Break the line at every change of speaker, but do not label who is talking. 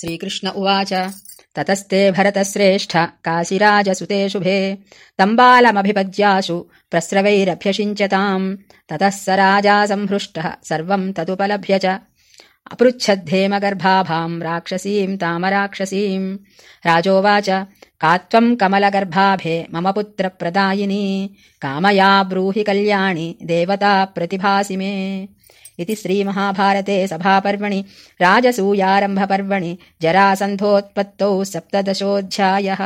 श्रीकृष्ण उवाच। ततस्ते भरतश्रेष्ठ काशिराजसुते शुभे तम्बालमभिपद्याशु प्रस्रवैरभ्यषिञ्चताम्। ततः स राजा संहृष्टः सर्वम् तदुपलभ्य च। अपृच्छद्धेमगर्भाभाम् राक्षसीम् तामराक्षसीम् राजोवाच का त्वम् कमलगर्भाभे मम पुत्रप्रदायिनी कामया ब्रूहि कल्याणि देवता प्रतिभासि मे। इति श्रीमहाभारते सभापर्वणि राजसूयारम्भपर्वणि जरासन्धोत्पत्तौ सप्तदशोऽध्यायः